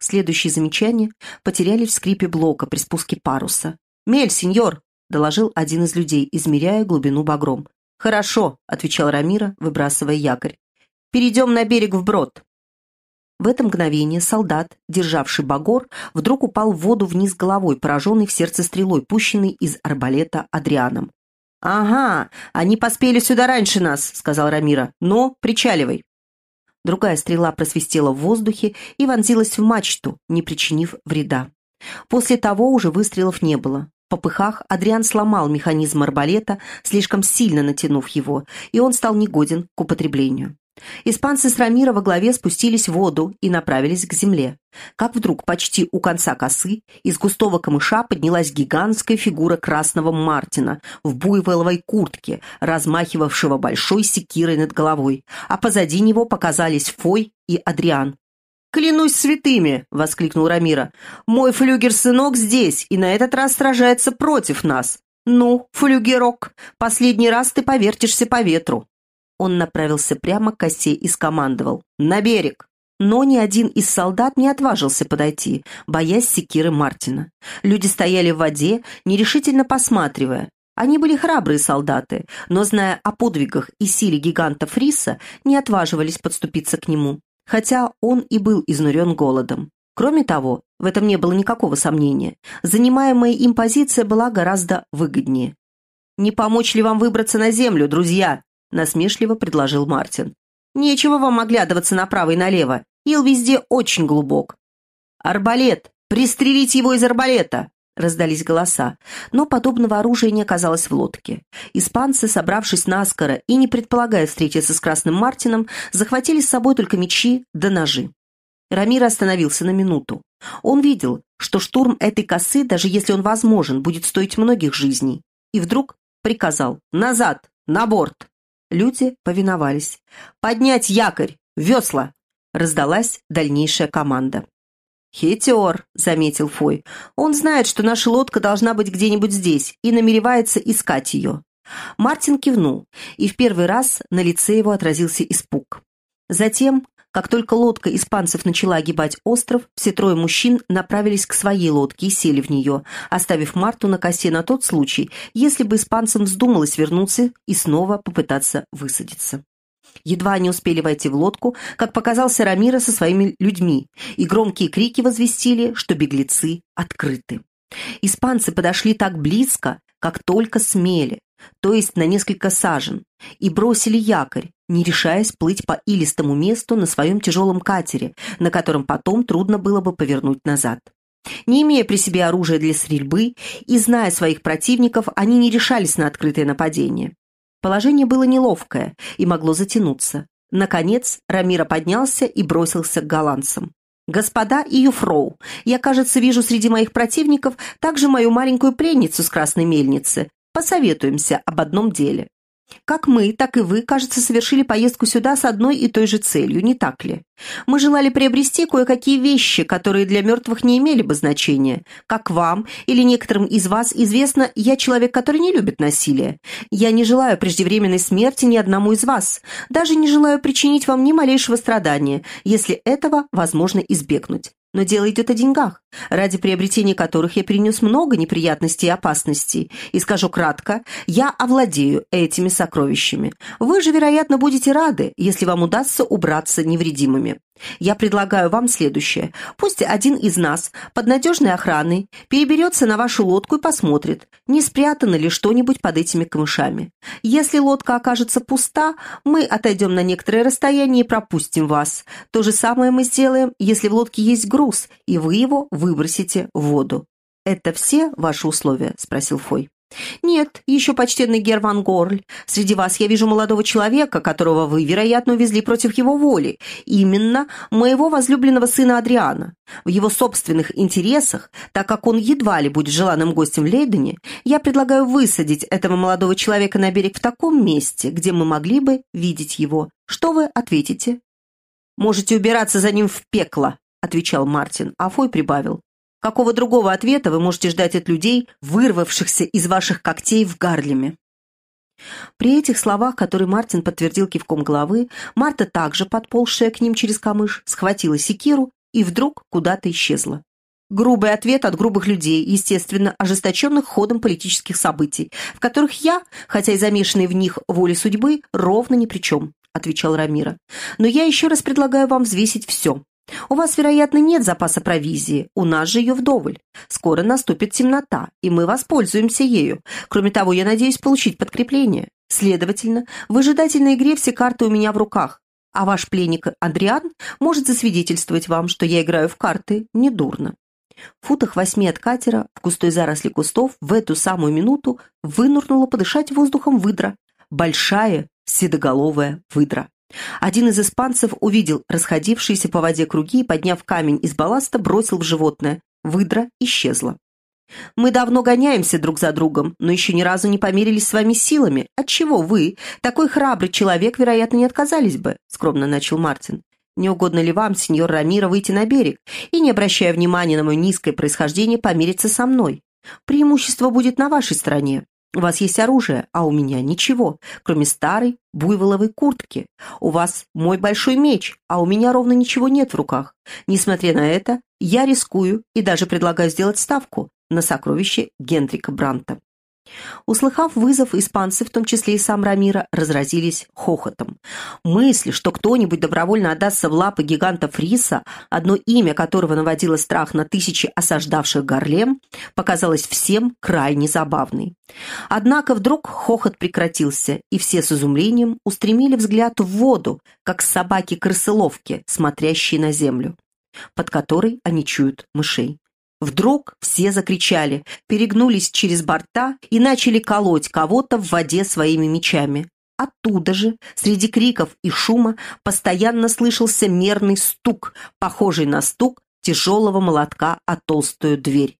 Следующие замечания потерялись в скрипе блока при спуске паруса. «Мель, сеньор!» — доложил один из людей, измеряя глубину багром. «Хорошо», — отвечал Рамира, выбрасывая якорь. «Перейдем на берег вброд». В это мгновение солдат, державший багор, вдруг упал в воду вниз головой, пораженный в сердце стрелой, пущенной из арбалета Адрианом. «Ага, они поспели сюда раньше нас», — сказал Рамира. «Но причаливай». Другая стрела просвистела в воздухе и вонзилась в мачту, не причинив вреда. После того уже выстрелов не было. В попыхах Адриан сломал механизм арбалета, слишком сильно натянув его, и он стал негоден к употреблению. Испанцы с Рамира во главе спустились в воду и направились к земле. Как вдруг почти у конца косы из густого камыша поднялась гигантская фигура красного Мартина в буйволовой куртке, размахивавшего большой секирой над головой, а позади него показались Фой и Адриан. «Клянусь святыми!» — воскликнул Рамира. «Мой флюгер-сынок здесь и на этот раз сражается против нас. Ну, флюгерок, последний раз ты повертишься по ветру». Он направился прямо к косе и скомандовал «На берег!». Но ни один из солдат не отважился подойти, боясь секиры Мартина. Люди стояли в воде, нерешительно посматривая. Они были храбрые солдаты, но, зная о подвигах и силе гиганта Фриса, не отваживались подступиться к нему, хотя он и был изнурен голодом. Кроме того, в этом не было никакого сомнения, занимаемая им позиция была гораздо выгоднее. «Не помочь ли вам выбраться на землю, друзья?» — насмешливо предложил Мартин. «Нечего вам оглядываться направо и налево. Ил везде очень глубок». «Арбалет! Пристрелить его из арбалета!» раздались голоса, но подобного оружия не оказалось в лодке. Испанцы, собравшись наскоро и не предполагая встретиться с Красным Мартином, захватили с собой только мечи да ножи. Рамир остановился на минуту. Он видел, что штурм этой косы, даже если он возможен, будет стоить многих жизней. И вдруг приказал «Назад! На борт!» Люди повиновались. «Поднять якорь! Весла!» Раздалась дальнейшая команда. «Хитер», — заметил Фой. «Он знает, что наша лодка должна быть где-нибудь здесь и намеревается искать ее». Мартин кивнул, и в первый раз на лице его отразился испуг. Затем как только лодка испанцев начала огибать остров, все трое мужчин направились к своей лодке и сели в нее, оставив Марту на косе на тот случай, если бы испанцам вздумалось вернуться и снова попытаться высадиться. Едва они успели войти в лодку, как показался Рамира со своими людьми, и громкие крики возвестили, что беглецы открыты. Испанцы подошли так близко, как только смели, то есть на несколько сажен, и бросили якорь, не решаясь плыть по илистому месту на своем тяжелом катере, на котором потом трудно было бы повернуть назад. Не имея при себе оружия для стрельбы и зная своих противников, они не решались на открытое нападение. Положение было неловкое и могло затянуться. Наконец Рамира поднялся и бросился к голландцам. «Господа и Юфроу, я, кажется, вижу среди моих противников также мою маленькую пленницу с красной мельницы. Посоветуемся об одном деле. Как мы, так и вы, кажется, совершили поездку сюда с одной и той же целью, не так ли? Мы желали приобрести кое-какие вещи, которые для мертвых не имели бы значения. Как вам или некоторым из вас известно, я человек, который не любит насилие. Я не желаю преждевременной смерти ни одному из вас. Даже не желаю причинить вам ни малейшего страдания, если этого возможно избегнуть. Но дело идет о деньгах, ради приобретения которых я перенес много неприятностей и опасностей. И скажу кратко, я овладею этими сокровищами. Вы же, вероятно, будете рады, если вам удастся убраться невредимыми. Я предлагаю вам следующее. Пусть один из нас под надежной охраной переберется на вашу лодку и посмотрит, не спрятано ли что-нибудь под этими камышами. Если лодка окажется пуста, мы отойдем на некоторое расстояние и пропустим вас. То же самое мы сделаем, если в лодке есть груз, и вы его выбросите в воду. «Это все ваши условия?» – спросил Фой. «Нет, еще почтенный Герман Горль. Среди вас я вижу молодого человека, которого вы, вероятно, увезли против его воли. Именно моего возлюбленного сына Адриана. В его собственных интересах, так как он едва ли будет желанным гостем в Лейдене, я предлагаю высадить этого молодого человека на берег в таком месте, где мы могли бы видеть его. Что вы ответите?» «Можете убираться за ним в пекло», — отвечал Мартин, а Фой прибавил. Какого другого ответа вы можете ждать от людей, вырвавшихся из ваших когтей в Гарлеме? При этих словах, которые Мартин подтвердил кивком головы, Марта также, подползшая к ним через камыш, схватила секиру и вдруг куда-то исчезла. Грубый ответ от грубых людей, естественно, ожесточенных ходом политических событий, в которых я, хотя и замешанный в них воле судьбы, ровно ни при чем, отвечал Рамира. Но я еще раз предлагаю вам взвесить все. У вас, вероятно, нет запаса провизии, у нас же ее вдоволь. Скоро наступит темнота, и мы воспользуемся ею. Кроме того, я надеюсь получить подкрепление. Следовательно, в выжидательной игре все карты у меня в руках, а ваш пленник Адриан может засвидетельствовать вам, что я играю в карты недурно. В футах восьми от катера, в густой заросли кустов, в эту самую минуту вынурнула подышать воздухом выдра. Большая, седоголовая выдра. Один из испанцев увидел расходившиеся по воде круги и, подняв камень из балласта, бросил в животное. Выдра исчезла. «Мы давно гоняемся друг за другом, но еще ни разу не померились с вами силами. Отчего вы, такой храбрый человек, вероятно, не отказались бы?» — скромно начал Мартин. Не угодно ли вам, сеньор Рамира, выйти на берег и, не обращая внимания на мое низкое происхождение, помириться со мной? Преимущество будет на вашей стороне. У вас есть оружие, а у меня ничего, кроме старой буйволовой куртки. У вас мой большой меч, а у меня ровно ничего нет в руках. Несмотря на это, я рискую и даже предлагаю сделать ставку на сокровище Гендрика Бранта. Услыхав вызов, испанцы, в том числе и сам Рамира, разразились хохотом. Мысль, что кто-нибудь добровольно отдастся в лапы гиганта Фриса, одно имя которого наводило страх на тысячи осаждавших Гарлем, показалась всем крайне забавной. Однако вдруг хохот прекратился, и все с изумлением устремили взгляд в воду, как собаки-крысыловки, смотрящие на землю, под которой они чуют мышей. Вдруг все закричали, перегнулись через борта и начали колоть кого-то в воде своими мечами. Оттуда же, среди криков и шума, постоянно слышался мерный стук, похожий на стук тяжелого молотка о толстую дверь.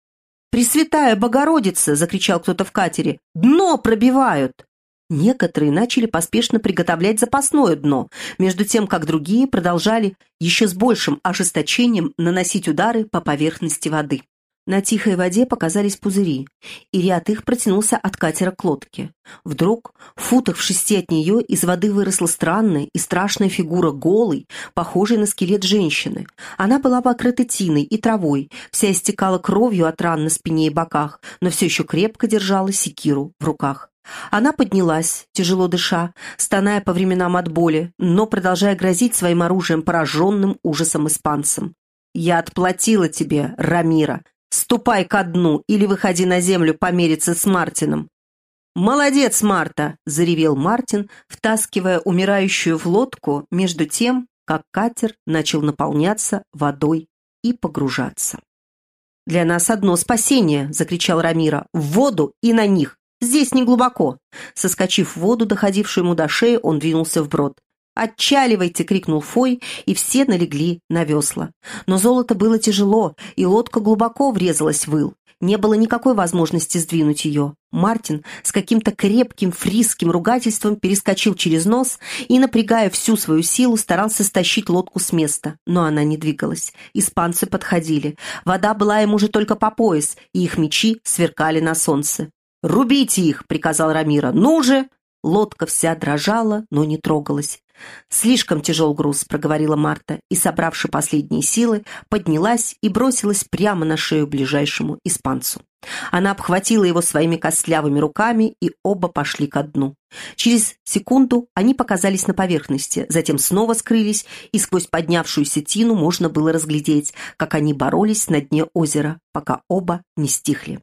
«Пресвятая Богородица!» — закричал кто-то в катере. «Дно пробивают!» Некоторые начали поспешно приготовлять запасное дно, между тем, как другие продолжали еще с большим ожесточением наносить удары по поверхности воды. На тихой воде показались пузыри, и ряд их протянулся от катера к лодке. Вдруг, в футах в шести от нее, из воды выросла странная и страшная фигура голой, похожей на скелет женщины. Она была покрыта тиной и травой, вся истекала кровью от ран на спине и боках, но все еще крепко держала секиру в руках. Она поднялась, тяжело дыша, стоная по временам от боли, но продолжая грозить своим оружием пораженным ужасом испанцам. «Я отплатила тебе, Рамира, Ступай ко дну или выходи на землю помериться с Мартином». «Молодец, Марта!» — заревел Мартин, втаскивая умирающую в лодку между тем, как катер начал наполняться водой и погружаться. «Для нас одно спасение!» — закричал Рамира. «В воду и на них! Здесь не глубоко!» Соскочив в воду, доходившую ему до шеи, он двинулся вброд. «Отчаливайте!» — крикнул Фой, и все налегли на весла. Но золото было тяжело, и лодка глубоко врезалась в ил. Не было никакой возможности сдвинуть ее. Мартин с каким-то крепким фрисским ругательством перескочил через нос и, напрягая всю свою силу, старался стащить лодку с места. Но она не двигалась. Испанцы подходили. Вода была им уже только по пояс, и их мечи сверкали на солнце. «Рубите их!» — приказал Рамира. «Ну же!» Лодка вся дрожала, но не трогалась. «Слишком тяжел груз», — проговорила Марта, и, собравши последние силы, поднялась и бросилась прямо на шею ближайшему испанцу. Она обхватила его своими костлявыми руками, и оба пошли ко дну. Через секунду они показались на поверхности, затем снова скрылись, и сквозь поднявшуюся тину можно было разглядеть, как они боролись на дне озера, пока оба не стихли.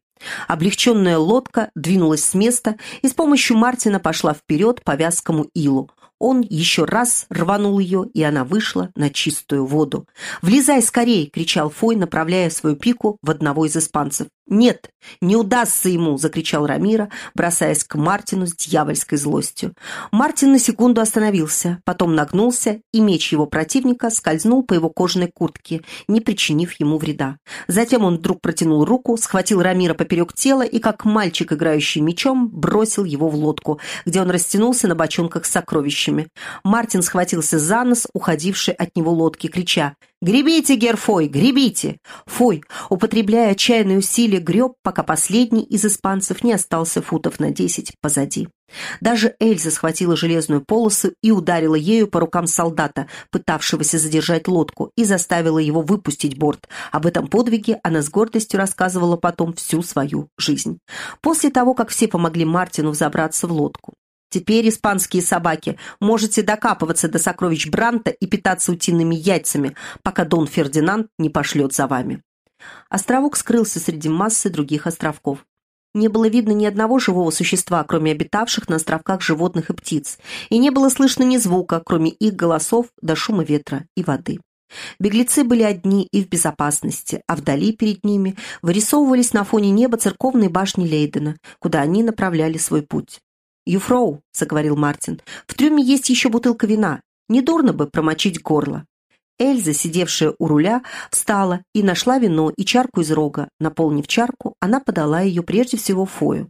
Облегченная лодка двинулась с места и с помощью Мартина пошла вперед по вязкому илу. Он еще раз рванул ее, и она вышла на чистую воду. «Влезай скорей!» — кричал Фой, направляя свою пику в одного из испанцев. «Нет, не удастся ему!» — закричал Рамира, бросаясь к Мартину с дьявольской злостью. Мартин на секунду остановился, потом нагнулся, и меч его противника скользнул по его кожаной куртке, не причинив ему вреда. Затем он вдруг протянул руку, схватил Рамира поперек тела и, как мальчик, играющий мечом, бросил его в лодку, где он растянулся на бочонках с сокровищами. Мартин схватился за нос, уходивший от него лодки, крича «Гребите, Герфой, гребите!» Фой, употребляя отчаянные усилия, греб, пока последний из испанцев не остался футов на десять позади. Даже Эльза схватила железную полосу и ударила ею по рукам солдата, пытавшегося задержать лодку, и заставила его выпустить борт. Об этом подвиге она с гордостью рассказывала потом всю свою жизнь. После того, как все помогли Мартину взобраться в лодку. Теперь, испанские собаки, можете докапываться до сокровищ Бранта и питаться утиными яйцами, пока Дон Фердинанд не пошлет за вами. Островок скрылся среди массы других островков. Не было видно ни одного живого существа, кроме обитавших на островках животных и птиц, и не было слышно ни звука, кроме их голосов до шума ветра и воды. Беглецы были одни и в безопасности, а вдали перед ними вырисовывались на фоне неба церковные башни Лейдена, куда они направляли свой путь. «Юфроу», — заговорил Мартин, — «в трюме есть еще бутылка вина. Недурно бы промочить горло». Эльза, сидевшая у руля, встала и нашла вино и чарку из рога. Наполнив чарку, она подала ее прежде всего Фою.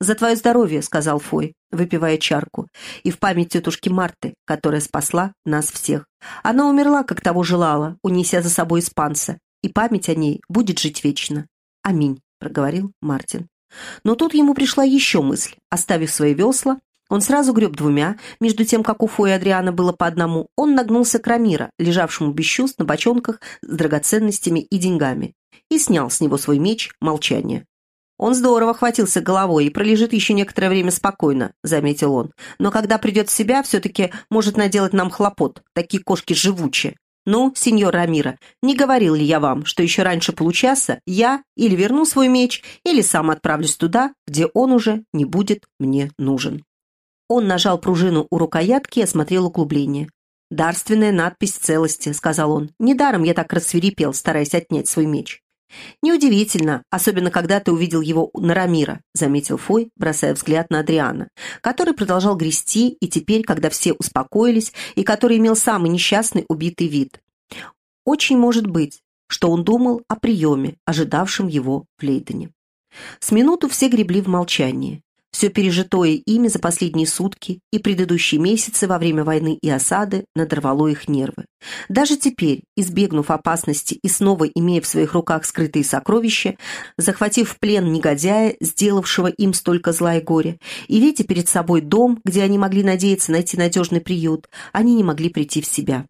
«За твое здоровье», — сказал Фой, выпивая чарку, «и в память тетушки Марты, которая спасла нас всех. Она умерла, как того желала, унеся за собой испанца, и память о ней будет жить вечно. Аминь», — проговорил Мартин. Но тут ему пришла еще мысль. Оставив свои весла, он сразу греб двумя, между тем, как у Фо и Адриана было по одному, он нагнулся к Рамира, лежавшему без чувств на бочонках с драгоценностями и деньгами, и снял с него свой меч молчание. «Он здорово хватился головой и пролежит еще некоторое время спокойно», — заметил он. «Но когда придет в себя, все-таки может наделать нам хлопот. Такие кошки живучие. Ну, сеньор Рамира, не говорил ли я вам, что еще раньше получаса я или верну свой меч, или сам отправлюсь туда, где он уже не будет мне нужен?» Он нажал пружину у рукоятки и осмотрел углубление. «Дарственная надпись целости», — сказал он. «Недаром я так рассверепел, стараясь отнять свой меч». «Неудивительно, особенно когда ты увидел его на Рамира», — заметил Фой, бросая взгляд на Адриана, который продолжал грести, и теперь, когда все успокоились, и который имел самый несчастный убитый вид. Очень может быть, что он думал о приеме, ожидавшем его в Лейдене. С минуту все гребли в молчании. Все пережитое ими за последние сутки и предыдущие месяцы во время войны и осады надорвало их нервы. Даже теперь, избегнув опасности и снова имея в своих руках скрытые сокровища, захватив в плен негодяя, сделавшего им столько зла и горя, и видя перед собой дом, где они могли надеяться найти надежный приют, они не могли прийти в себя.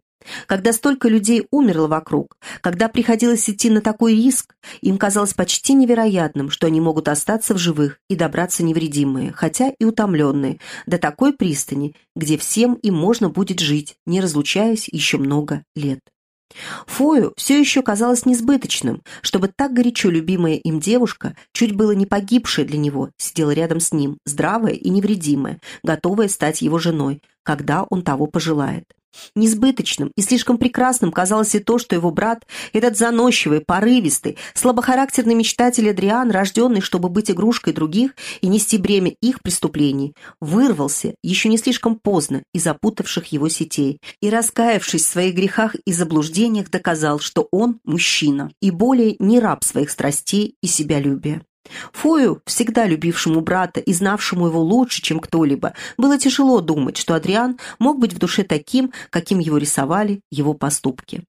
Когда столько людей умерло вокруг, когда приходилось идти на такой риск, им казалось почти невероятным, что они могут остаться в живых и добраться невредимые, хотя и утомленные, до такой пристани, где всем им можно будет жить, не разлучаясь еще много лет. Фою все еще казалось несбыточным, чтобы так горячо любимая им девушка, чуть было не погибшая для него, сидела рядом с ним, здравая и невредимая, готовая стать его женой, когда он того пожелает. Несбыточным и слишком прекрасным казалось и то, что его брат, этот заносчивый, порывистый, слабохарактерный мечтатель Адриан, рожденный, чтобы быть игрушкой других и нести бремя их преступлений, вырвался еще не слишком поздно из запутавших его сетей и, раскаявшись в своих грехах и заблуждениях, доказал, что он мужчина и более не раб своих страстей и себялюбия. Фою, всегда любившему брата и знавшему его лучше, чем кто-либо, было тяжело думать, что Адриан мог быть в душе таким, каким его рисовали его поступки.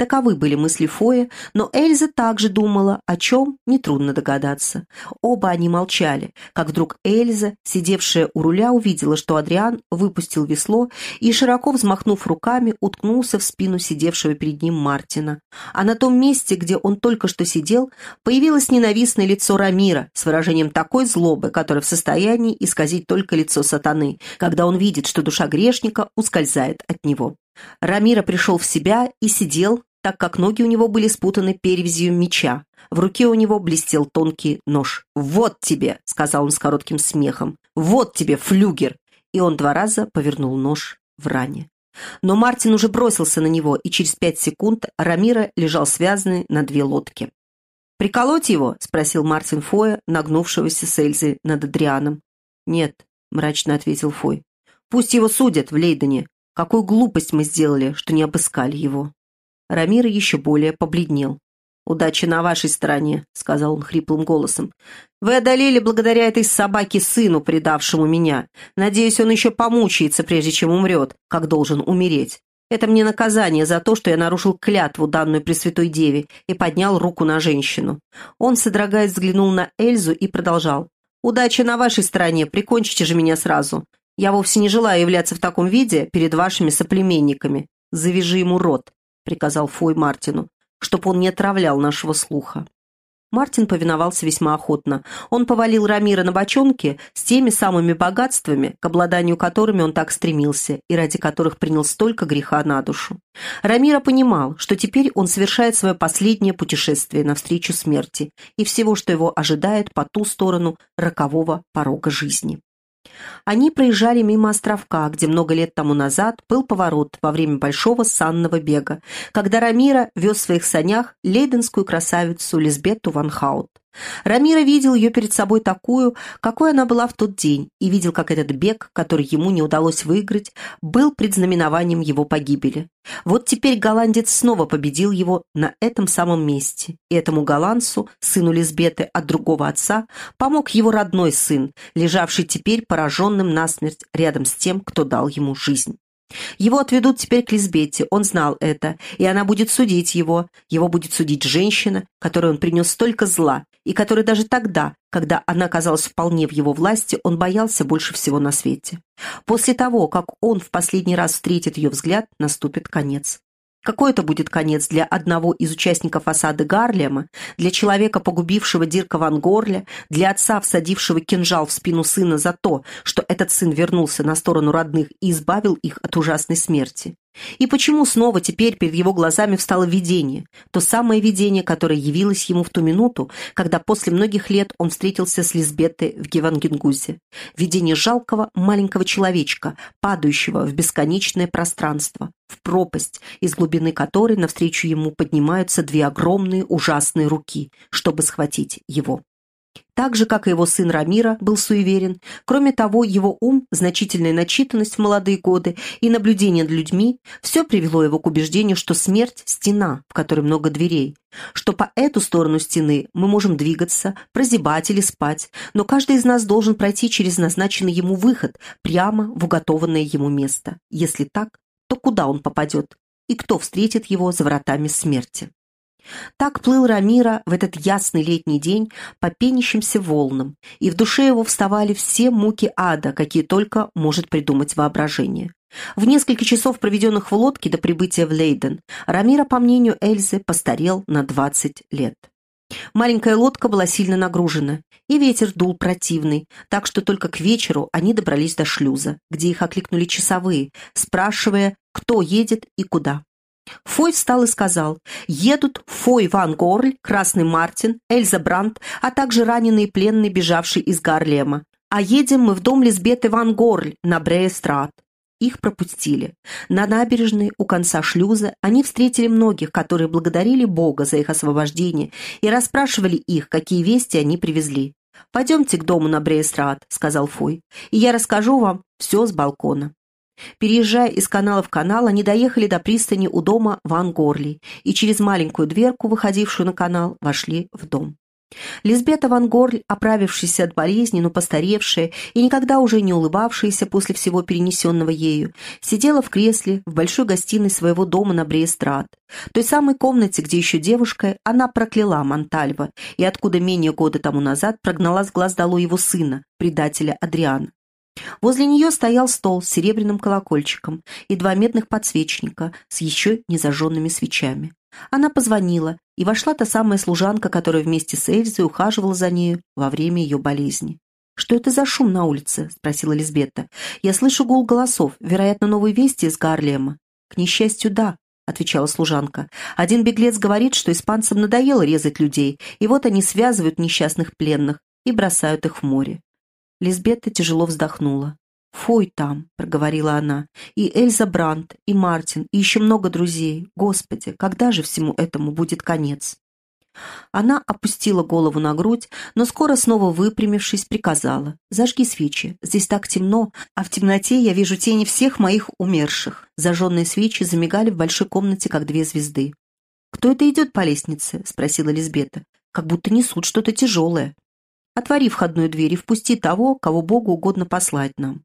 Таковы были мысли Фоя, но Эльза также думала, о чем нетрудно догадаться. Оба они молчали, как вдруг Эльза, сидевшая у руля, увидела, что Адриан выпустил весло и, широко взмахнув руками, уткнулся в спину сидевшего перед ним Мартина. А на том месте, где он только что сидел, появилось ненавистное лицо Рамира с выражением такой злобы, которое в состоянии исказить только лицо сатаны, когда он видит, что душа грешника ускользает от него. Рамира пришел в себя и сидел, так как ноги у него были спутаны перевязью меча. В руке у него блестел тонкий нож. «Вот тебе!» — сказал он с коротким смехом. «Вот тебе, флюгер!» И он два раза повернул нож в ране. Но Мартин уже бросился на него, и через пять секунд Рамира лежал связанный на две лодки. «Приколоть его?» — спросил Мартин Фоя, нагнувшегося с Эльзой над Адрианом. «Нет», — мрачно ответил Фой. «Пусть его судят в Лейдене. Какую глупость мы сделали, что не обыскали его». Рамир еще более побледнел. «Удача на вашей стороне», — сказал он хриплым голосом. «Вы одолели благодаря этой собаке сыну, предавшему меня. Надеюсь, он еще помучается, прежде чем умрет, как должен умереть. Это мне наказание за то, что я нарушил клятву, данную Пресвятой Деве, и поднял руку на женщину». Он, содрогаясь, взглянул на Эльзу и продолжал. «Удача на вашей стороне, прикончите же меня сразу. Я вовсе не желаю являться в таком виде перед вашими соплеменниками. Завяжи ему рот», — приказал Фой Мартину, «чтоб он не отравлял нашего слуха». Мартин повиновался весьма охотно. Он повалил Рамира на бочонки с теми самыми богатствами, к обладанию которыми он так стремился и ради которых принял столько греха на душу. Рамира понимал, что теперь он совершает свое последнее путешествие навстречу смерти и всего, что его ожидает по ту сторону рокового порога жизни. Они проезжали мимо островка, где много лет тому назад был поворот во время большого санного бега, когда Рамира вез в своих санях лейденскую красавицу Лизбетту Ван Хаут. Рамира видел ее перед собой такую, какой она была в тот день, и видел, как этот бег, который ему не удалось выиграть, был предзнаменованием его погибели. Вот теперь голландец снова победил его на этом самом месте, и этому голландцу, сыну Лизбеты от другого отца, помог его родной сын, лежавший теперь пораженным насмерть рядом с тем, кто дал ему жизнь. Его отведут теперь к Лизбете, он знал это, и она будет судить его. Его будет судить женщина, которой он принес столько зла, и которой даже тогда, когда она оказалась вполне в его власти, он боялся больше всего на свете. После того, как он в последний раз встретит ее взгляд, наступит конец. Какой это будет конец для одного из участников осады Гарлема, для человека, погубившего Дирка Ван Горля, для отца, всадившего кинжал в спину сына за то, что этот сын вернулся на сторону родных и избавил их от ужасной смерти? И почему снова теперь перед его глазами встало видение, то самое видение, которое явилось ему в ту минуту, когда после многих лет он встретился с Лизбеттой в Гевангенгузе? Видение жалкого маленького человечка, падающего в бесконечное пространство, в пропасть, из глубины которой навстречу ему поднимаются две огромные ужасные руки, чтобы схватить его. Так же, как и его сын Рамира был суеверен, кроме того, его ум, значительная начитанность в молодые годы и наблюдение над людьми – все привело его к убеждению, что смерть – стена, в которой много дверей, что по эту сторону стены мы можем двигаться, прозябать или спать, но каждый из нас должен пройти через назначенный ему выход прямо в уготованное ему место. Если так, то куда он попадет и кто встретит его за вратами смерти? Так плыл Рамира в этот ясный летний день по пенящимся волнам, и в душе его вставали все муки ада, какие только может придумать воображение. В несколько часов, проведенных в лодке до прибытия в Лейден, Рамира, по мнению Эльзы, постарел на 20 лет. Маленькая лодка была сильно нагружена, и ветер дул противный, так что только к вечеру они добрались до шлюза, где их окликнули часовые, спрашивая, кто едет и куда. Фой встал и сказал, едут Фой Ван Горль, Красный Мартин, Эльза Брандт, а также раненые пленные, бежавшие из Гарлема. А едем мы в дом Лизбеты Ван Горль на Бреестрат. Их пропустили. На набережной у конца шлюза они встретили многих, которые благодарили Бога за их освобождение и расспрашивали их, какие вести они привезли. «Пойдемте к дому на Бреестрат», — сказал Фой, — «и я расскажу вам все с балкона». Переезжая из канала в канал, они доехали до пристани у дома Ван Горли и через маленькую дверку, выходившую на канал, вошли в дом. Лизбета Ван Горль, оправившаяся от болезни, но постаревшая и никогда уже не улыбавшаяся после всего перенесенного ею, сидела в кресле в большой гостиной своего дома на Бреестрат, той самой комнате, где еще девушка, она прокляла Монтальва и откуда менее года тому назад прогнала с глаз долой его сына, предателя Адриана. Возле нее стоял стол с серебряным колокольчиком и два медных подсвечника с еще незажженными свечами. Она позвонила, и вошла та самая служанка, которая вместе с Эльзой ухаживала за нею во время ее болезни. «Что это за шум на улице?» — спросила Лизбетта. «Я слышу гул голосов, вероятно, новые вести из Гарлема». «К несчастью, да», — отвечала служанка. «Один беглец говорит, что испанцам надоело резать людей, и вот они связывают несчастных пленных и бросают их в море. Лизбетта тяжело вздохнула. «Фой там», — проговорила она, — «и Эльза Брандт, и Мартин, и еще много друзей. Господи, когда же всему этому будет конец?» Она опустила голову на грудь, но скоро снова выпрямившись, приказала. «Зажги свечи. Здесь так темно, а в темноте я вижу тени всех моих умерших». Зажженные свечи замигали в большой комнате, как две звезды. «Кто это идет по лестнице?» — спросила Лизбета. «Как будто несут что-то тяжелое». Отвори входную дверь и впусти того, кого Богу угодно послать нам».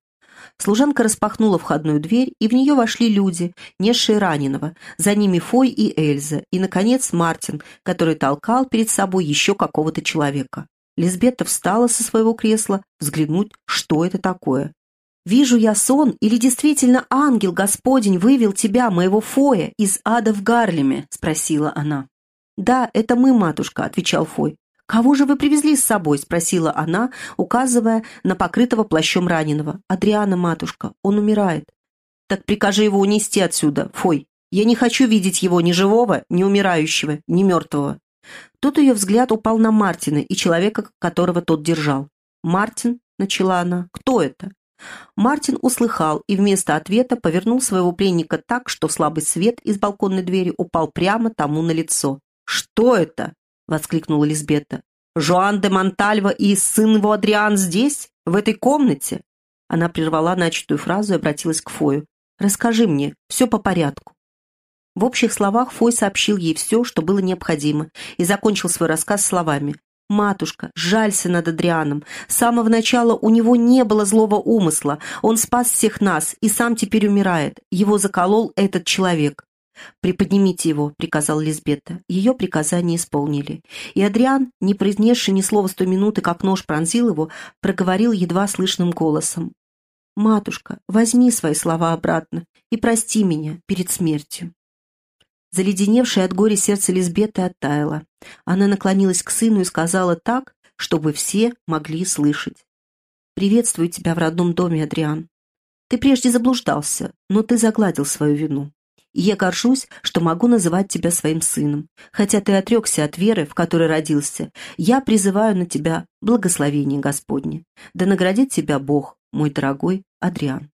Служанка распахнула входную дверь, и в нее вошли люди, несшие раненого, за ними Фой и Эльза, и, наконец, Мартин, который толкал перед собой еще какого-то человека. Лизбетта встала со своего кресла взглянуть, что это такое. «Вижу я сон, или действительно ангел Господень вывел тебя, моего Фоя, из ада в Гарлеме?» — спросила она. «Да, это мы, матушка», — отвечал Фой. «Кого же вы привезли с собой?» — спросила она, указывая на покрытого плащом раненого. «Адриана, матушка, он умирает». «Так прикажи его унести отсюда, Фой. Я не хочу видеть его ни живого, ни умирающего, ни мертвого». Тут ее взгляд упал на Мартина и человека, которого тот держал. «Мартин?» — начала она. «Кто это?» Мартин услыхал и вместо ответа повернул своего пленника так, что слабый свет из балконной двери упал прямо тому на лицо. «Что это?» — воскликнула Лизбета. «Жоан де Монтальва и сын его Адриан здесь, в этой комнате?» Она прервала начатую фразу и обратилась к Фою. «Расскажи мне, все по порядку». В общих словах Фой сообщил ей все, что было необходимо, и закончил свой рассказ словами. «Матушка, жалься над Адрианом. С самого начала у него не было злого умысла. Он спас всех нас и сам теперь умирает. Его заколол этот человек. «Приподнимите его», — приказал Лизбета. Ее приказание исполнили. И Адриан, не произнесший ни слова с той минуты, как нож пронзил его, проговорил едва слышным голосом. «Матушка, возьми свои слова обратно и прости меня перед смертью». Заледеневшее от горя сердце Лизбеты оттаяло. Она наклонилась к сыну и сказала так, чтобы все могли слышать. «Приветствую тебя в родном доме, Адриан. Ты прежде заблуждался, но ты загладил свою вину я горжусь, что могу называть тебя своим сыном. Хотя ты отрекся от веры, в которой родился, я призываю на тебя благословение Господне. Да наградит тебя Бог, мой дорогой Адриан».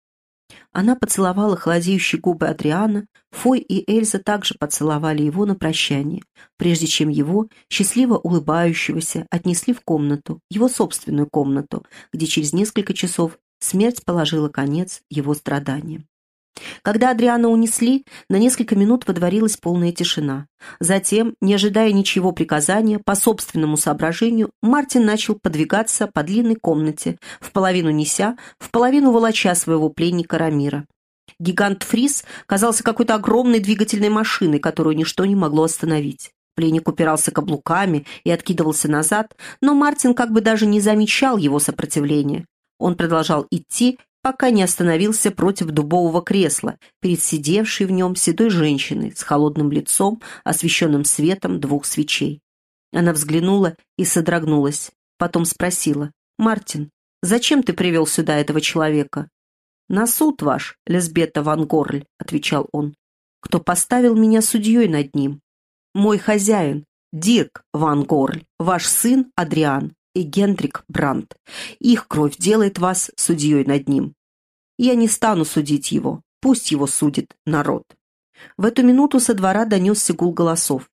Она поцеловала холодеющие губы Адриана, Фой и Эльза также поцеловали его на прощание, прежде чем его, счастливо улыбающегося, отнесли в комнату, его собственную комнату, где через несколько часов смерть положила конец его страданиям. Когда Адриана унесли, на несколько минут водворилась полная тишина. Затем, не ожидая ничего приказания, по собственному соображению, Мартин начал подвигаться по длинной комнате, в половину неся, в половину волоча своего пленника Рамира. Гигант Фрис казался какой-то огромной двигательной машиной, которую ничто не могло остановить. Пленник упирался каблуками и откидывался назад, но Мартин как бы даже не замечал его сопротивления. Он продолжал идти, пока не остановился против дубового кресла, перед сидевшей в нем седой женщиной с холодным лицом, освещенным светом двух свечей. Она взглянула и содрогнулась, потом спросила, «Мартин, зачем ты привел сюда этого человека?» «На суд ваш, Лесбета Ван Горль», — отвечал он. «Кто поставил меня судьей над ним?» «Мой хозяин, Дирк Ван Горль, ваш сын Адриан и Гендрик Брандт. Их кровь делает вас судьей над ним. Я не стану судить его, пусть его судит народ». В эту минуту со двора донесся гул голосов.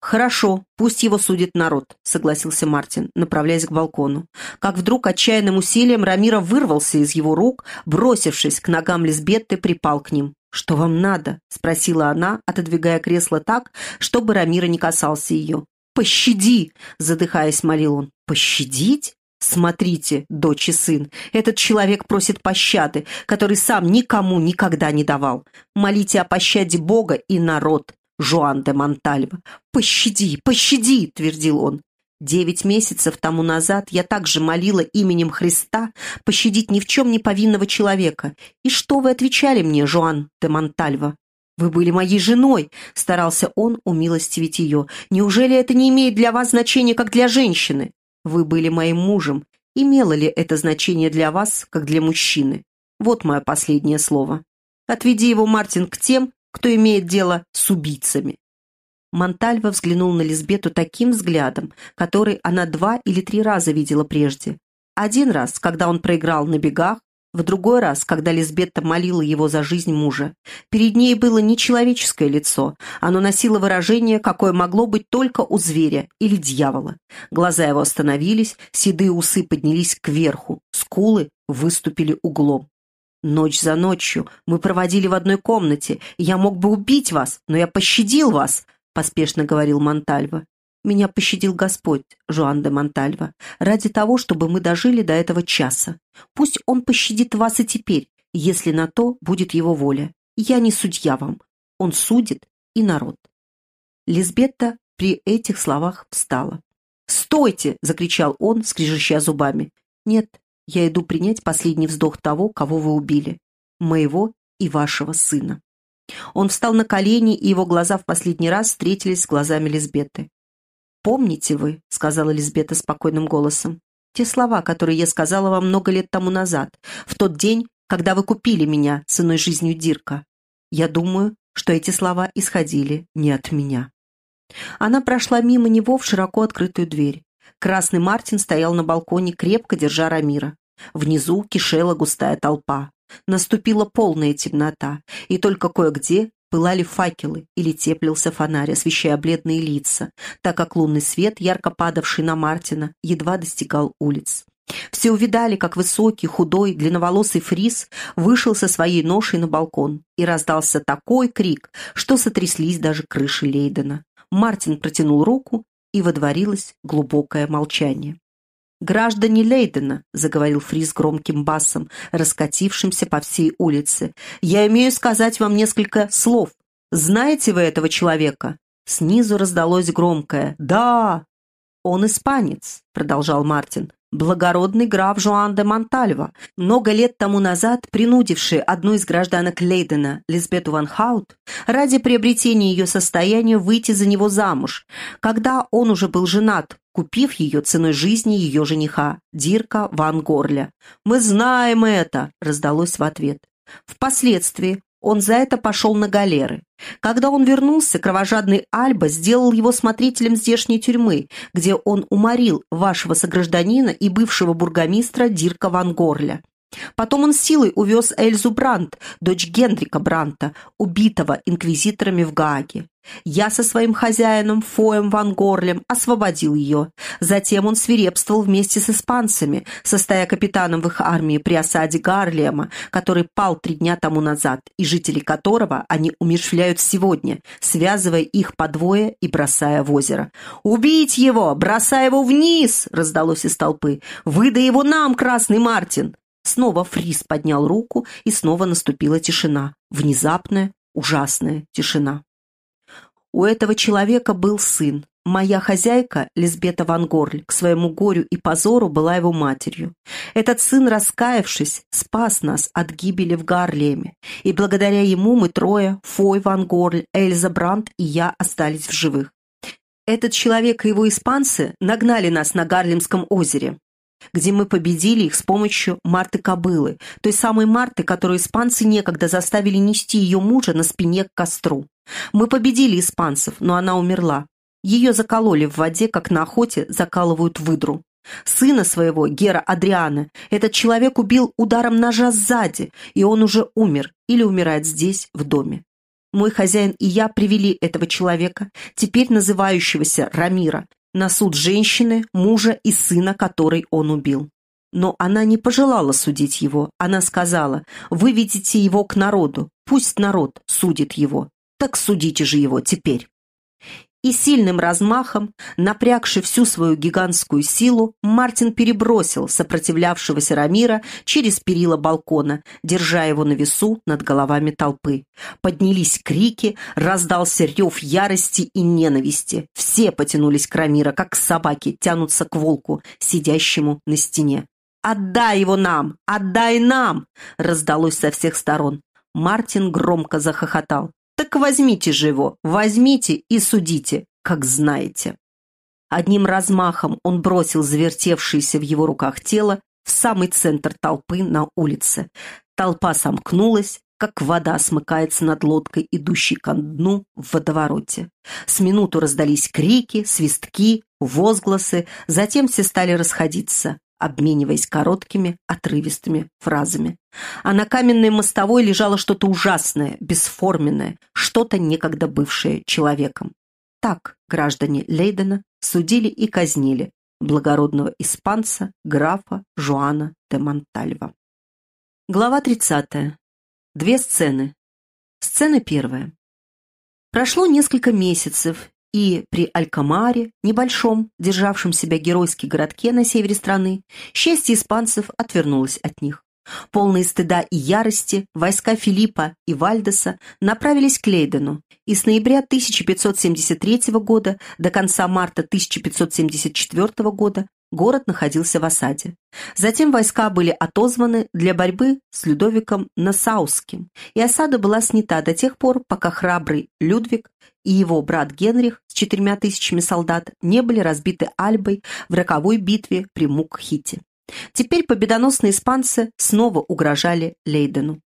«Хорошо, пусть его судит народ», — согласился Мартин, направляясь к балкону. Как вдруг отчаянным усилием Рамира вырвался из его рук, бросившись к ногам Лизбетты, припал к ним. «Что вам надо?» — спросила она, отодвигая кресло так, чтобы Рамира не касался ее. «Пощади!» — задыхаясь, молил он. «Пощадить?» «Смотрите, дочь и сын, этот человек просит пощады, который сам никому никогда не давал. Молите о пощаде Бога и народ, Жуан де Монтальва. «Пощади, пощади!» — твердил он. Девять месяцев тому назад я также молила именем Христа пощадить ни в чем не повинного человека. И что вы отвечали мне, Жуан де Монтальва? «Вы были моей женой», — старался он умилостивить ее. «Неужели это не имеет для вас значения, как для женщины?» Вы были моим мужем. Имело ли это значение для вас, как для мужчины? Вот мое последнее слово. Отведи его, Мартин, к тем, кто имеет дело с убийцами». Монтальва взглянул на Лизбету таким взглядом, который она два или три раза видела прежде. Один раз, когда он проиграл на бегах, в другой раз, когда Лизбетта молила его за жизнь мужа, перед ней было не человеческое лицо, оно носило выражение, какое могло быть только у зверя или дьявола. Глаза его остановились, седые усы поднялись кверху, скулы выступили углом. «Ночь за ночью мы проводили в одной комнате, я мог бы убить вас, но я пощадил вас», — поспешно говорил Монтальва. Меня пощадил Господь, Жуан де Монтальва, ради того, чтобы мы дожили до этого часа. Пусть Он пощадит вас и теперь, если на то будет Его воля. Я не судья вам. Он судит и народ». Лизбетта при этих словах встала. «Стойте!» — закричал он, скрежеща зубами. «Нет, я иду принять последний вздох того, кого вы убили. Моего и вашего сына». Он встал на колени, и его глаза в последний раз встретились с глазами Лизбеты. «Помните вы», — сказала Лизбета спокойным голосом, «те слова, которые я сказала вам много лет тому назад, в тот день, когда вы купили меня ценой жизнью Дирка. Я думаю, что эти слова исходили не от меня». Она прошла мимо него в широко открытую дверь. Красный Мартин стоял на балконе, крепко держа Рамира. Внизу кишела густая толпа. Наступила полная темнота, и только кое-где пылали факелы или теплился фонарь, освещая бледные лица, так как лунный свет, ярко падавший на Мартина, едва достигал улиц. Все увидали, как высокий, худой, длинноволосый фриз вышел со своей ношей на балкон, и раздался такой крик, что сотряслись даже крыши Лейдена. Мартин протянул руку, и водворилось глубокое молчание. «Граждане Лейдена», — заговорил Фриз громким басом, раскатившимся по всей улице, «я имею сказать вам несколько слов. Знаете вы этого человека?» Снизу раздалось громкое «Да!» «Он испанец», — продолжал Мартин благородный граф Жуан де Монтальва, много лет тому назад принудивший одну из гражданок Лейдена, Лизбету Ван Хаут, ради приобретения ее состояния выйти за него замуж, когда он уже был женат, купив ее ценой жизни ее жениха, Дирка Ван Горля. «Мы знаем это!» – раздалось в ответ. Впоследствии он за это пошел на галеры. Когда он вернулся, кровожадный Альба сделал его смотрителем здешней тюрьмы, где он уморил вашего согражданина и бывшего бургомистра Дирка Ван Горля. Потом он силой увез Эльзу Брант, дочь Генрика Бранта, убитого инквизиторами в Гааге. Я со своим хозяином Фоем Ван Горлем освободил ее. Затем он свирепствовал вместе с испанцами, состоя капитаном в их армии при осаде Гарлема, который пал три дня тому назад, и жители которого они умершвляют сегодня, связывая их по двое и бросая в озеро. «Убить его! Бросай его вниз!» — раздалось из толпы. «Выдай его нам, Красный Мартин!» Снова Фрис поднял руку, и снова наступила тишина. Внезапная, ужасная тишина. У этого человека был сын. Моя хозяйка, Лизбета Ван Горль, к своему горю и позору была его матерью. Этот сын, раскаявшись, спас нас от гибели в Гарлеме, и благодаря ему мы трое, Фой Ван Горль, Эльза Брандт и я остались в живых. Этот человек и его испанцы нагнали нас на Гарлемском озере где мы победили их с помощью Марты Кобылы, той самой Марты, которую испанцы некогда заставили нести ее мужа на спине к костру. Мы победили испанцев, но она умерла. Ее закололи в воде, как на охоте закалывают выдру. Сына своего, Гера Адриана, этот человек убил ударом ножа сзади, и он уже умер или умирает здесь, в доме. Мой хозяин и я привели этого человека, теперь называющегося Рамира, на суд женщины, мужа и сына, который он убил. Но она не пожелала судить его. Она сказала, выведите его к народу, пусть народ судит его. Так судите же его теперь и сильным размахом, напрягши всю свою гигантскую силу, Мартин перебросил сопротивлявшегося Рамира через перила балкона, держа его на весу над головами толпы. Поднялись крики, раздался рев ярости и ненависти. Все потянулись к Рамира, как собаки тянутся к волку, сидящему на стене. «Отдай его нам! Отдай нам!» раздалось со всех сторон. Мартин громко захохотал. Так возьмите же его, возьмите и судите, как знаете. Одним размахом он бросил завертевшееся в его руках тело в самый центр толпы на улице. Толпа сомкнулась, как вода смыкается над лодкой, идущей ко дну в водовороте. С минуту раздались крики, свистки, возгласы, затем все стали расходиться обмениваясь короткими, отрывистыми фразами. А на каменной мостовой лежало что-то ужасное, бесформенное, что-то некогда бывшее человеком. Так граждане Лейдена судили и казнили благородного испанца графа Жуана де Монтальва. Глава 30. Две сцены. Сцена первая. Прошло несколько месяцев, и при Алькамаре, небольшом, державшем себя геройски городке на севере страны, счастье испанцев отвернулось от них. Полные стыда и ярости, войска Филиппа и Вальдеса направились к Лейдену, и с ноября 1573 года до конца марта 1574 года город находился в осаде. Затем войска были отозваны для борьбы с Людовиком Насауским, и осада была снята до тех пор, пока храбрый Людвиг и его брат Генрих с четырьмя тысячами солдат не были разбиты Альбой в роковой битве при Мукхите. Теперь победоносные испанцы снова угрожали Лейдену.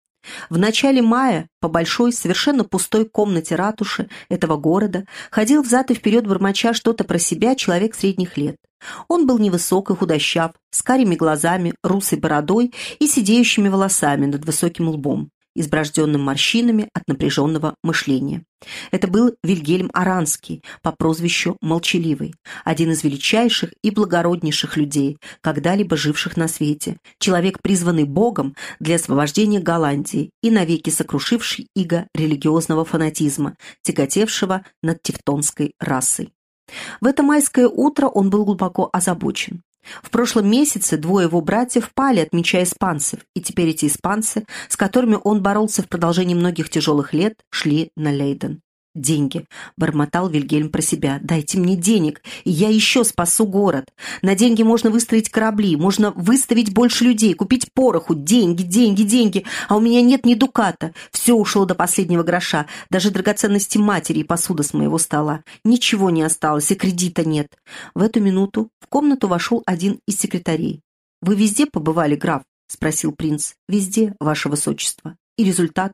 В начале мая по большой, совершенно пустой комнате ратуши этого города ходил взад и вперед бормоча что-то про себя человек средних лет. Он был невысок и худощав, с карими глазами, русой бородой и сидеющими волосами над высоким лбом изброжденным морщинами от напряженного мышления. Это был Вильгельм Аранский, по прозвищу Молчаливый, один из величайших и благороднейших людей, когда-либо живших на свете, человек, призванный Богом для освобождения Голландии и навеки сокрушивший иго религиозного фанатизма, тяготевшего над тевтонской расой. В это майское утро он был глубоко озабочен. В прошлом месяце двое его братьев пали, отмечая испанцев, и теперь эти испанцы, с которыми он боролся в продолжении многих тяжелых лет, шли на Лейден. «Деньги», — бормотал Вильгельм про себя. «Дайте мне денег, и я еще спасу город. На деньги можно выстроить корабли, можно выставить больше людей, купить пороху. Деньги, деньги, деньги. А у меня нет ни дуката. Все ушло до последнего гроша. Даже драгоценности матери и посуда с моего стола. Ничего не осталось, и кредита нет». В эту минуту в комнату вошел один из секретарей. «Вы везде побывали, граф?» — спросил принц. «Везде, ваше высочество. И результат?»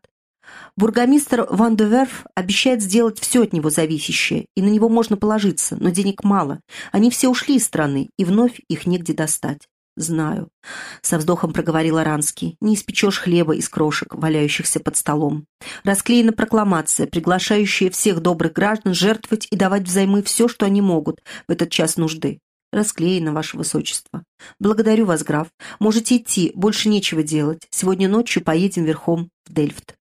Бургомистр Ван де Верф обещает сделать все от него зависящее, и на него можно положиться, но денег мало. Они все ушли из страны, и вновь их негде достать. «Знаю», — со вздохом проговорил Аранский, — «не испечешь хлеба из крошек, валяющихся под столом. Расклеена прокламация, приглашающая всех добрых граждан жертвовать и давать взаймы все, что они могут в этот час нужды. Расклеено, ваше высочество. Благодарю вас, граф. Можете идти, больше нечего делать. Сегодня ночью поедем верхом в Дельфт.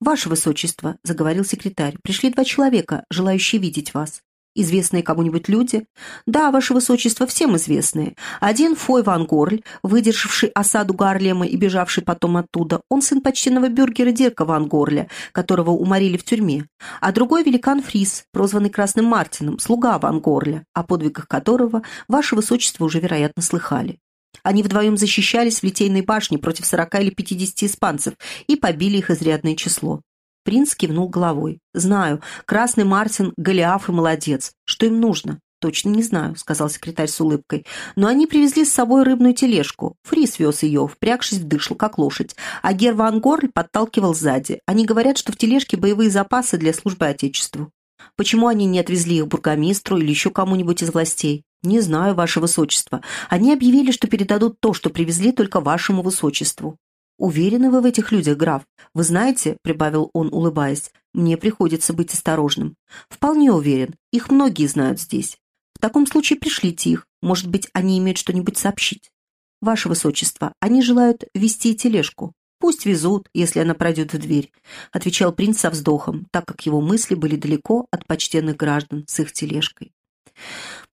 «Ваше Высочество», — заговорил секретарь, — «пришли два человека, желающие видеть вас. Известные кому-нибудь люди? Да, ваше высочество, всем известные. Один Фой Ван Горль, выдержавший осаду Гарлема и бежавший потом оттуда. Он сын почтенного бюргера Дирка Ван Горля, которого уморили в тюрьме. А другой великан Фрис, прозванный Красным Мартином, слуга Ван Горля, о подвигах которого ваше высочество уже, вероятно, слыхали. Они вдвоем защищались в Литейной башне против сорока или пятидесяти испанцев и побили их изрядное число. Принц кивнул головой. «Знаю. Красный Мартин, Голиаф и молодец. Что им нужно?» «Точно не знаю», — сказал секретарь с улыбкой. «Но они привезли с собой рыбную тележку. Фрис вез ее, впрягшись в дышло, как лошадь. А Гер Ван Горль подталкивал сзади. Они говорят, что в тележке боевые запасы для службы Отечеству. Почему они не отвезли их бургомистру или еще кому-нибудь из властей? «Не знаю, ваше высочество. Они объявили, что передадут то, что привезли только вашему высочеству». «Уверены вы в этих людях, граф? Вы знаете, — прибавил он, улыбаясь, — мне приходится быть осторожным. Вполне уверен. Их многие знают здесь. В таком случае пришлите их. Может быть, они имеют что-нибудь сообщить. Ваше высочество, они желают вести тележку. Пусть везут, если она пройдет в дверь», — отвечал принц со вздохом, так как его мысли были далеко от почтенных граждан с их тележкой.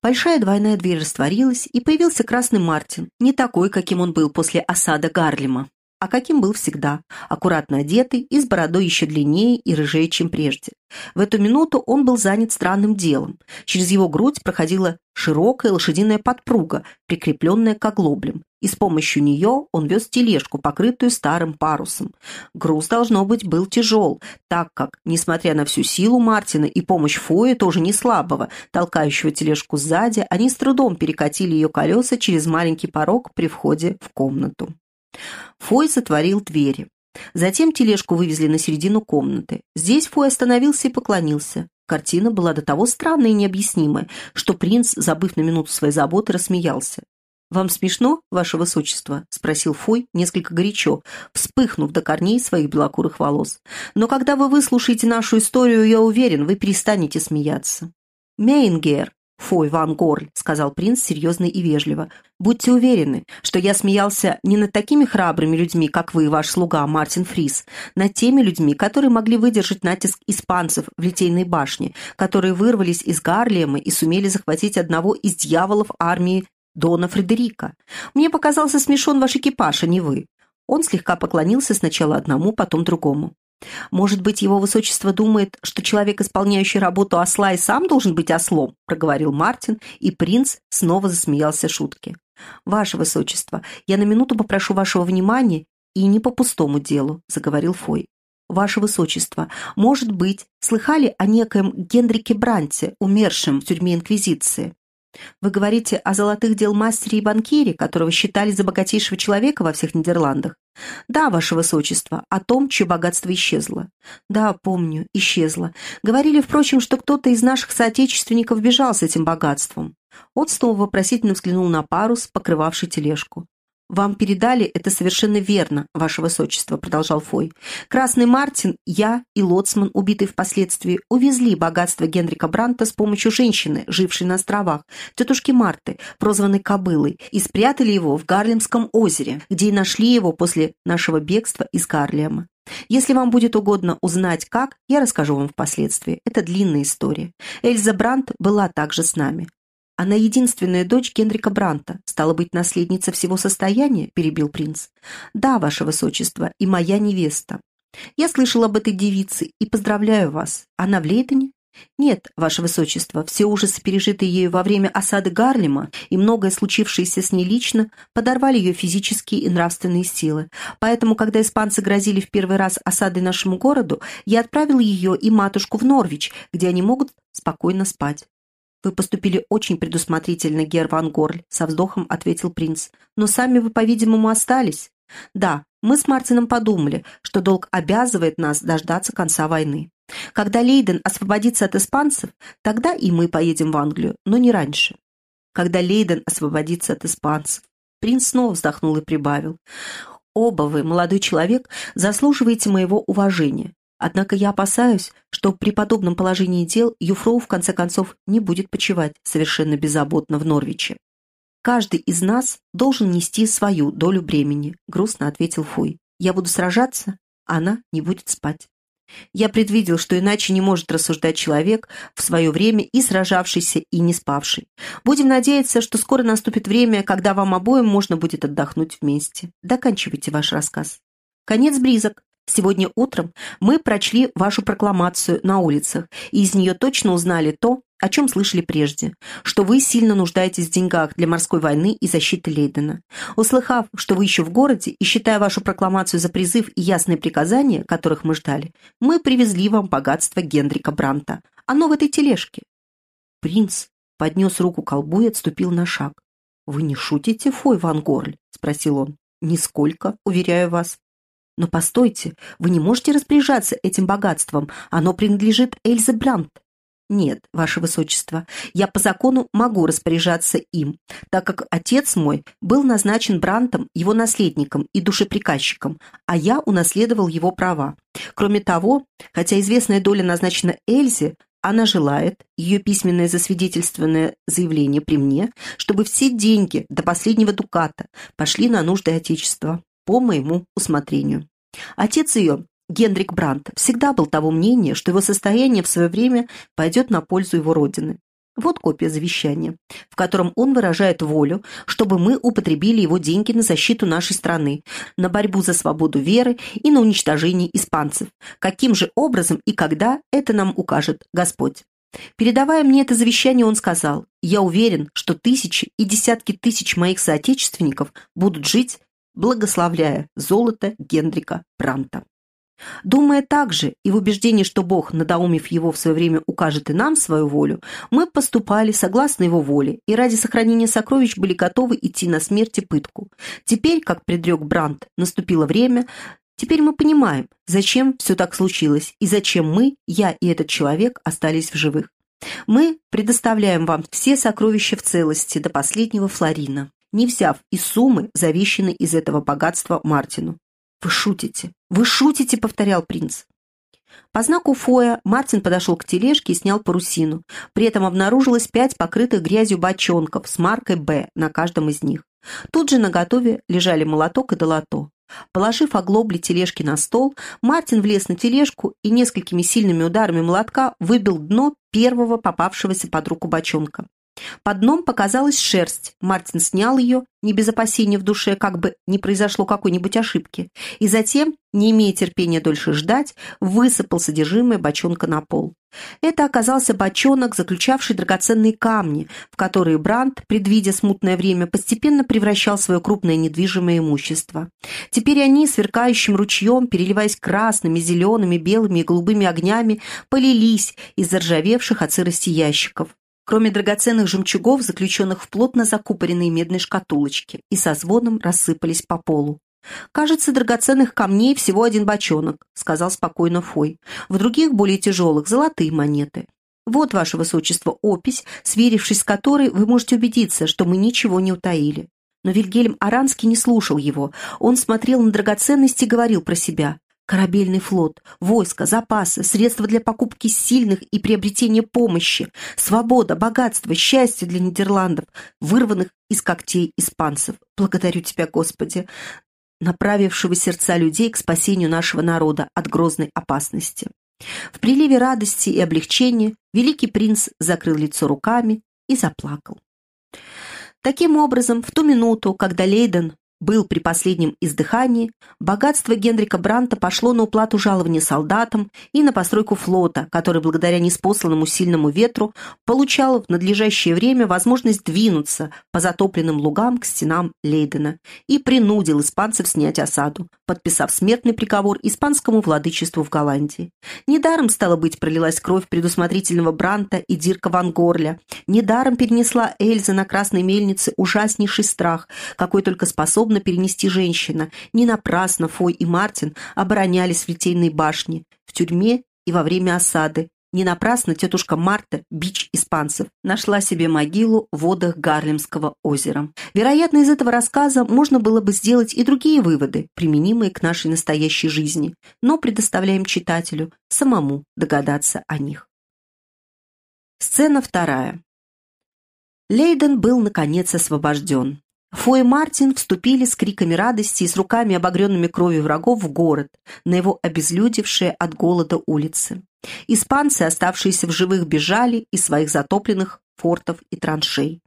Большая двойная дверь растворилась, и появился Красный Мартин, не такой, каким он был после осады Гарлема, а каким был всегда, аккуратно одетый и с бородой еще длиннее и рыжее, чем прежде. В эту минуту он был занят странным делом. Через его грудь проходила широкая лошадиная подпруга, прикрепленная к оглоблям, и с помощью нее он вез тележку, покрытую старым парусом. Груз, должно быть, был тяжел, так как, несмотря на всю силу Мартина и помощь Фоя, тоже не слабого, толкающего тележку сзади, они с трудом перекатили ее колеса через маленький порог при входе в комнату. Фой затворил двери. Затем тележку вывезли на середину комнаты. Здесь Фой остановился и поклонился. Картина была до того странная и необъяснимая, что принц, забыв на минуту своей заботы, рассмеялся. «Вам смешно, ваше высочество?» — спросил Фой несколько горячо, вспыхнув до корней своих белокурых волос. «Но когда вы выслушаете нашу историю, я уверен, вы перестанете смеяться». «Мейнгер», «Фой, Ван Горль», — сказал принц серьезно и вежливо, — «будьте уверены, что я смеялся не над такими храбрыми людьми, как вы, ваш слуга Мартин Фрис, над теми людьми, которые могли выдержать натиск испанцев в Литейной башне, которые вырвались из Гарлема и сумели захватить одного из дьяволов армии Дона Фредерика. Мне показался смешон ваш экипаж, а не вы. Он слегка поклонился сначала одному, потом другому. «Может быть, его высочество думает, что человек, исполняющий работу осла, и сам должен быть ослом?» – проговорил Мартин, и принц снова засмеялся шутке. «Ваше высочество, я на минуту попрошу вашего внимания и не по пустому делу», – заговорил Фой. «Ваше высочество, может быть, слыхали о некоем Генрике Бранте, умершем в тюрьме Инквизиции?» Вы говорите о золотых дел мастере и банкире, которого считали за богатейшего человека во всех Нидерландах? Да, ваше высочество, о том, чье богатство исчезло. Да, помню, исчезло. Говорили, впрочем, что кто-то из наших соотечественников бежал с этим богатством. Он снова вопросительно взглянул на парус, покрывавший тележку. «Вам передали это совершенно верно, ваше высочество», — продолжал Фой. «Красный Мартин, я и Лоцман, убитый впоследствии, увезли богатство Генрика Бранта с помощью женщины, жившей на островах, тетушки Марты, прозванной Кобылой, и спрятали его в Гарлемском озере, где и нашли его после нашего бегства из Гарлема. Если вам будет угодно узнать, как, я расскажу вам впоследствии. Это длинная история. Эльза Брант была также с нами. Она единственная дочь Генрика Бранта, стала быть, наследница всего состояния, перебил принц. Да, ваше высочество, и моя невеста. Я слышал об этой девице и поздравляю вас. Она в Лейтоне? Нет, ваше высочество, все ужасы, пережитые ею во время осады Гарлема и многое случившееся с ней лично, подорвали ее физические и нравственные силы. Поэтому, когда испанцы грозили в первый раз осадой нашему городу, я отправил ее и матушку в Норвич, где они могут спокойно спать. «Вы поступили очень предусмотрительно, Гер Ван Горль», — со вздохом ответил принц. «Но сами вы, по-видимому, остались. Да, мы с Мартином подумали, что долг обязывает нас дождаться конца войны. Когда Лейден освободится от испанцев, тогда и мы поедем в Англию, но не раньше. Когда Лейден освободится от испанцев». Принц снова вздохнул и прибавил. «Оба вы, молодой человек, заслуживаете моего уважения. Однако я опасаюсь, что при подобном положении дел Юфроу в конце концов не будет почивать совершенно беззаботно в Норвиче. «Каждый из нас должен нести свою долю бремени», — грустно ответил Фуй. «Я буду сражаться, а она не будет спать». Я предвидел, что иначе не может рассуждать человек в свое время и сражавшийся, и не спавший. Будем надеяться, что скоро наступит время, когда вам обоим можно будет отдохнуть вместе. Доканчивайте ваш рассказ. Конец близок. Сегодня утром мы прочли вашу прокламацию на улицах, и из нее точно узнали то, о чем слышали прежде, что вы сильно нуждаетесь в деньгах для морской войны и защиты Лейдена. Услыхав, что вы еще в городе, и считая вашу прокламацию за призыв и ясные приказания, которых мы ждали, мы привезли вам богатство Генрика Бранта. Оно в этой тележке. Принц поднес руку к колбу и отступил на шаг. «Вы не шутите, Фой Ван Горль?» – спросил он. «Нисколько, уверяю вас. Но постойте, вы не можете распоряжаться этим богатством, оно принадлежит Эльзе Брандт. Нет, ваше высочество, я по закону могу распоряжаться им, так как отец мой был назначен Брантом его наследником и душеприказчиком, а я унаследовал его права. Кроме того, хотя известная доля назначена Эльзе, она желает, ее письменное засвидетельственное заявление при мне, чтобы все деньги до последнего дуката пошли на нужды Отечества по моему усмотрению. Отец ее, Генрик Брандт, всегда был того мнения, что его состояние в свое время пойдет на пользу его родины. Вот копия завещания, в котором он выражает волю, чтобы мы употребили его деньги на защиту нашей страны, на борьбу за свободу веры и на уничтожение испанцев. Каким же образом и когда это нам укажет Господь. Передавая мне это завещание, он сказал, «Я уверен, что тысячи и десятки тысяч моих соотечественников будут жить благословляя золото Генрика Бранта. Думая также и в убеждении, что Бог, надоумив его в свое время, укажет и нам свою волю, мы поступали согласно его воле и ради сохранения сокровищ были готовы идти на смерть и пытку. Теперь, как предрек Брант, наступило время, теперь мы понимаем, зачем все так случилось и зачем мы, я и этот человек, остались в живых. Мы предоставляем вам все сокровища в целости до последнего флорина не взяв и суммы, завещанной из этого богатства Мартину. «Вы шутите! Вы шутите!» — повторял принц. По знаку Фоя Мартин подошел к тележке и снял парусину. При этом обнаружилось пять покрытых грязью бочонков с маркой «Б» на каждом из них. Тут же наготове лежали молоток и долото. Положив оглобли тележки на стол, Мартин влез на тележку и несколькими сильными ударами молотка выбил дно первого попавшегося под руку бочонка. Под дном показалась шерсть. Мартин снял ее, не без опасения в душе, как бы не произошло какой-нибудь ошибки. И затем, не имея терпения дольше ждать, высыпал содержимое бочонка на пол. Это оказался бочонок, заключавший драгоценные камни, в которые Брандт, предвидя смутное время, постепенно превращал свое крупное недвижимое имущество. Теперь они, сверкающим ручьем, переливаясь красными, зелеными, белыми и голубыми огнями, полились из заржавевших от сырости ящиков кроме драгоценных жемчугов, заключенных в плотно закупоренные медные шкатулочки, и со звоном рассыпались по полу. «Кажется, драгоценных камней всего один бочонок», — сказал спокойно Фой. «В других, более тяжелых, золотые монеты. Вот, ваше высочество, опись, сверившись с которой, вы можете убедиться, что мы ничего не утаили». Но Вильгельм Аранский не слушал его. Он смотрел на драгоценности и говорил про себя. Корабельный флот, войско, запасы, средства для покупки сильных и приобретения помощи, свобода, богатство, счастье для Нидерландов, вырванных из когтей испанцев. Благодарю Тебя, Господи, направившего сердца людей к спасению нашего народа от грозной опасности. В приливе радости и облегчения великий принц закрыл лицо руками и заплакал. Таким образом, в ту минуту, когда Лейден был при последнем издыхании, богатство Генрика Бранта пошло на уплату жалования солдатам и на постройку флота, который благодаря неспосланному сильному ветру получал в надлежащее время возможность двинуться по затопленным лугам к стенам Лейдена и принудил испанцев снять осаду, подписав смертный приговор испанскому владычеству в Голландии. Недаром, стало быть, пролилась кровь предусмотрительного Бранта и Дирка Ван Горля, недаром перенесла Эльза на Красной Мельнице ужаснейший страх, какой только способна способна перенести женщина. Не напрасно Фой и Мартин оборонялись в Литейной башне, в тюрьме и во время осады. Не напрасно тетушка Марта, бич испанцев, нашла себе могилу в водах Гарлемского озера. Вероятно, из этого рассказа можно было бы сделать и другие выводы, применимые к нашей настоящей жизни, но предоставляем читателю самому догадаться о них. Сцена вторая. Лейден был, наконец, освобожден. Фо и Мартин вступили с криками радости и с руками, обогренными кровью врагов, в город, на его обезлюдевшие от голода улицы. Испанцы, оставшиеся в живых, бежали из своих затопленных фортов и траншей.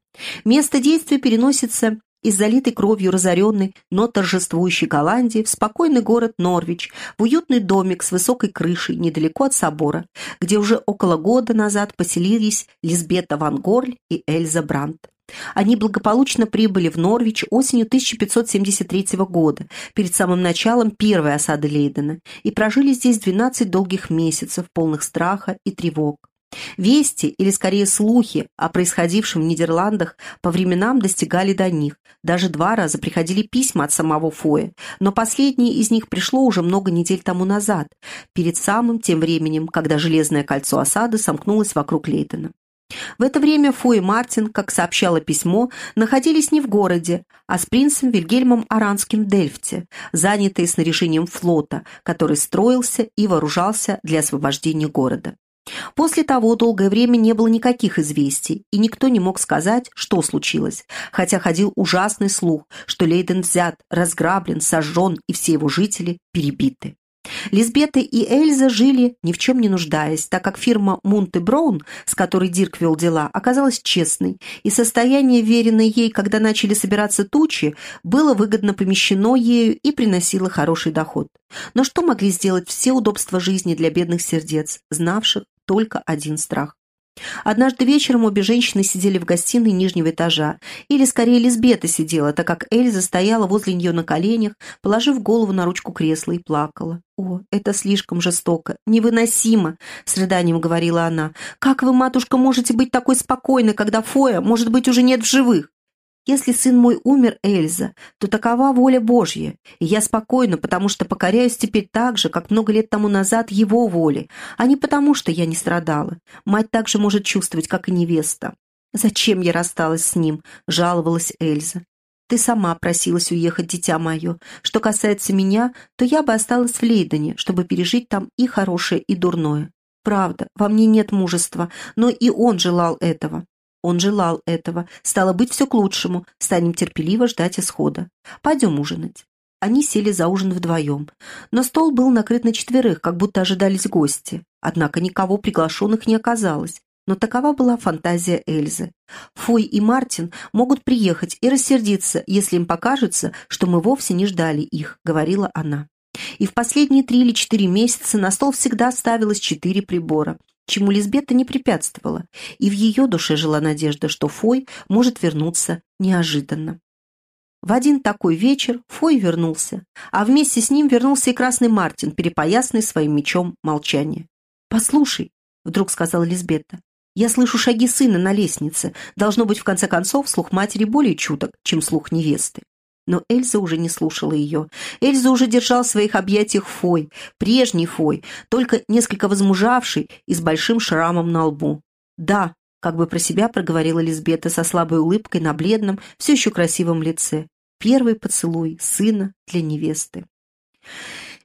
Место действия переносится из залитой кровью разоренной, но торжествующей Голландии в спокойный город Норвич, в уютный домик с высокой крышей недалеко от собора, где уже около года назад поселились Лизбета Ван Горль и Эльза Брандт. Они благополучно прибыли в Норвич осенью 1573 года, перед самым началом первой осады Лейдена, и прожили здесь 12 долгих месяцев, полных страха и тревог. Вести, или скорее слухи, о происходившем в Нидерландах по временам достигали до них. Даже два раза приходили письма от самого Фоя, но последнее из них пришло уже много недель тому назад, перед самым тем временем, когда железное кольцо осады сомкнулось вокруг Лейдена. В это время Фу и Мартин, как сообщало письмо, находились не в городе, а с принцем Вильгельмом Аранским в Дельфте, занятые снаряжением флота, который строился и вооружался для освобождения города. После того долгое время не было никаких известий, и никто не мог сказать, что случилось, хотя ходил ужасный слух, что Лейден взят, разграблен, сожжен, и все его жители перебиты. Лизбета и Эльза жили ни в чем не нуждаясь, так как фирма Мунт и Браун, с которой Дирк вел дела, оказалась честной, и состояние, веренное ей, когда начали собираться тучи, было выгодно помещено ею и приносило хороший доход. Но что могли сделать все удобства жизни для бедных сердец, знавших только один страх? Однажды вечером обе женщины сидели в гостиной нижнего этажа, или скорее Лизбета сидела, так как Эльза стояла возле нее на коленях, положив голову на ручку кресла и плакала. «О, это слишком жестоко, невыносимо!» — с рыданием говорила она. «Как вы, матушка, можете быть такой спокойной, когда Фоя, может быть, уже нет в живых?» Если сын мой умер, Эльза, то такова воля Божья, и я спокойна, потому что покоряюсь теперь так же, как много лет тому назад его воле, а не потому, что я не страдала. Мать также может чувствовать, как и невеста. «Зачем я рассталась с ним?» — жаловалась Эльза. «Ты сама просилась уехать, дитя мое. Что касается меня, то я бы осталась в Лейдене, чтобы пережить там и хорошее, и дурное. Правда, во мне нет мужества, но и он желал этого. Он желал этого. Стало быть, все к лучшему. Станем терпеливо ждать исхода. Пойдем ужинать. Они сели за ужин вдвоем. Но стол был накрыт на четверых, как будто ожидались гости. Однако никого приглашенных не оказалось. Но такова была фантазия Эльзы. Фой и Мартин могут приехать и рассердиться, если им покажется, что мы вовсе не ждали их, говорила она. И в последние три или четыре месяца на стол всегда ставилось четыре прибора, чему Лизбета не препятствовала, и в ее душе жила надежда, что Фой может вернуться неожиданно. В один такой вечер Фой вернулся, а вместе с ним вернулся и Красный Мартин, перепоясанный своим мечом молчания. «Послушай», — вдруг сказала Лизбета, я слышу шаги сына на лестнице. Должно быть, в конце концов, слух матери более чуток, чем слух невесты. Но Эльза уже не слушала ее. Эльза уже держал в своих объятиях Фой, прежний Фой, только несколько возмужавший и с большим шрамом на лбу. «Да», — как бы про себя проговорила Лизбета со слабой улыбкой на бледном, все еще красивом лице. «Первый поцелуй сына для невесты».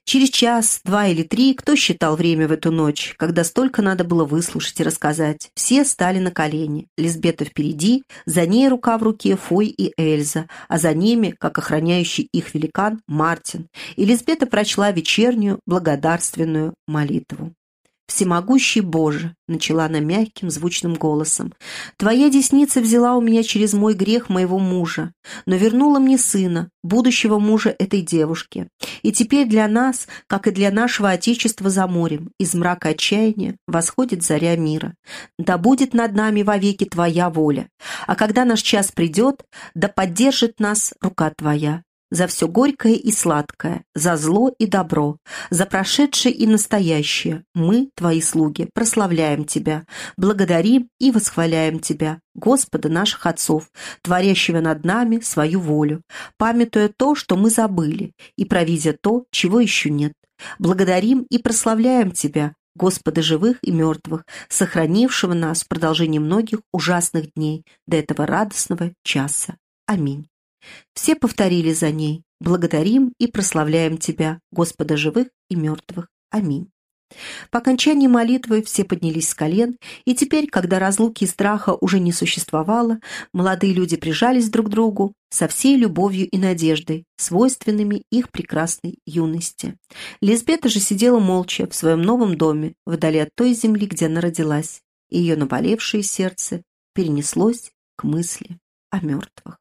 Через час, два или три, кто считал время в эту ночь, когда столько надо было выслушать и рассказать, все стали на колени. Лизбета впереди, за ней рука в руке Фой и Эльза, а за ними, как охраняющий их великан, Мартин. И Лизбета прочла вечернюю благодарственную молитву. «Всемогущий Боже!» — начала она мягким, звучным голосом. «Твоя десница взяла у меня через мой грех моего мужа, но вернула мне сына, будущего мужа этой девушки. И теперь для нас, как и для нашего Отечества за морем, из мрака отчаяния восходит заря мира. Да будет над нами вовеки Твоя воля. А когда наш час придет, да поддержит нас рука Твоя за все горькое и сладкое, за зло и добро, за прошедшее и настоящее. Мы, Твои слуги, прославляем Тебя, благодарим и восхваляем Тебя, Господа наших отцов, творящего над нами свою волю, памятуя то, что мы забыли, и провидя то, чего еще нет. Благодарим и прославляем Тебя, Господа живых и мертвых, сохранившего нас в продолжении многих ужасных дней до этого радостного часа. Аминь. Все повторили за ней «Благодарим и прославляем Тебя, Господа живых и мертвых. Аминь». По окончании молитвы все поднялись с колен, и теперь, когда разлуки и страха уже не существовало, молодые люди прижались друг к другу со всей любовью и надеждой, свойственными их прекрасной юности. Лизбета же сидела молча в своем новом доме, вдали от той земли, где она родилась, и ее наболевшее сердце перенеслось к мысли о мертвых.